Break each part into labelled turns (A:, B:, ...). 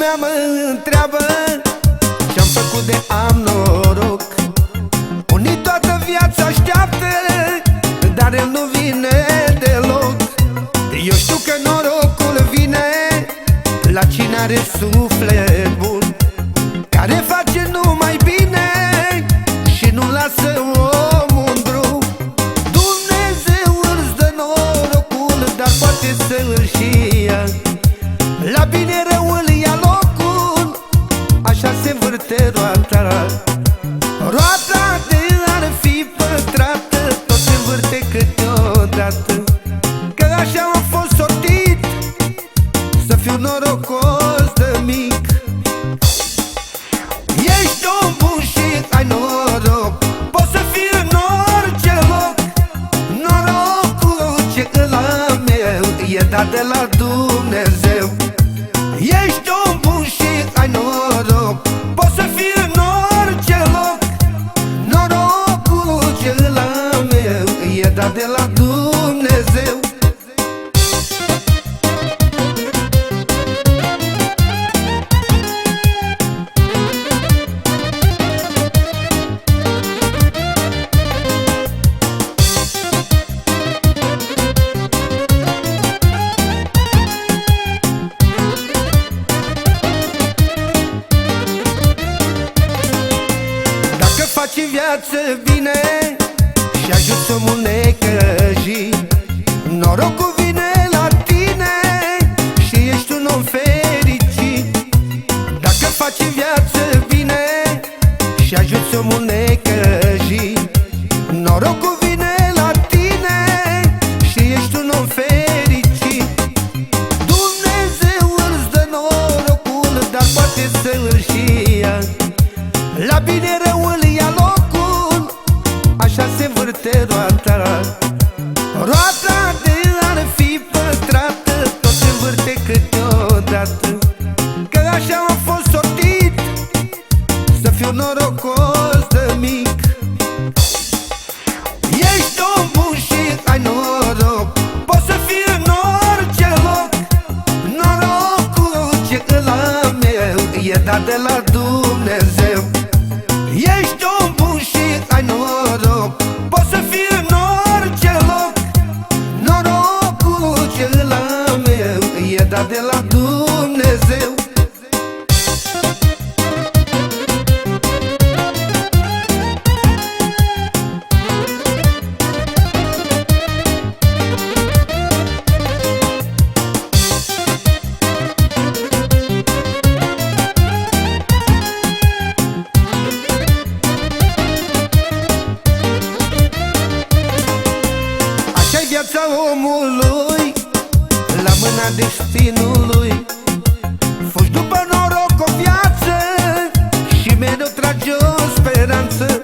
A: lumea mă întreabă Ce-am făcut de am noroc. Unii toată viața așteaptă Dar el nu vine deloc. Eu știu că norocul vine La cine are suflet bun Care face numai bine Și nu lasă omul se învârte roata Roata de ar fi pătrată Tot se învârte câteodată. Că așa am fost sortit Să fiu norocos de mic. Ești om bun și ai noroc Poți să fii în orice loc. Norocul ce îl am eu E dat de la Dumnezeu. Ești om bun și ai noroc dat de la Dumnezeu. Dacă faci în viață bine Și ajuți omul necăjit Norocul vine la E dat de la Dumnezeu Așa-i viața omului La mâna destinului. Fugi după noroc o viață Și mereu trage o speranță.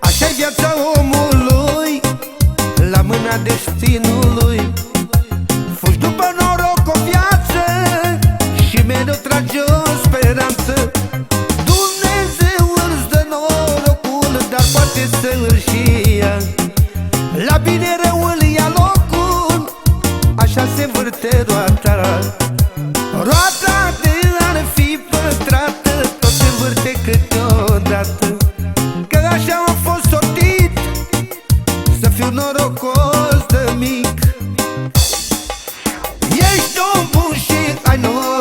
A: Așa-i viața omului La mâna destinului. Fugi după noroc o viață Și mereu trage o speranță. Dumnezeu îți dă norocul Dar poate să îl și ia. La bine răul ia locul Așa se învârte roata Roata de ar fi pătrată Tot se învârte câteodată. Că așa am fost sortit Să fiu norocos de mic. Ești om bun și ai noroc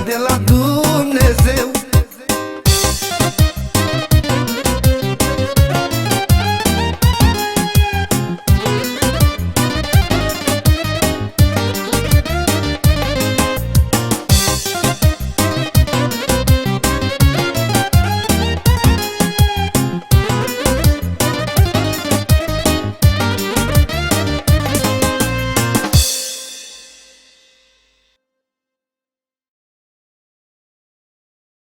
A: de la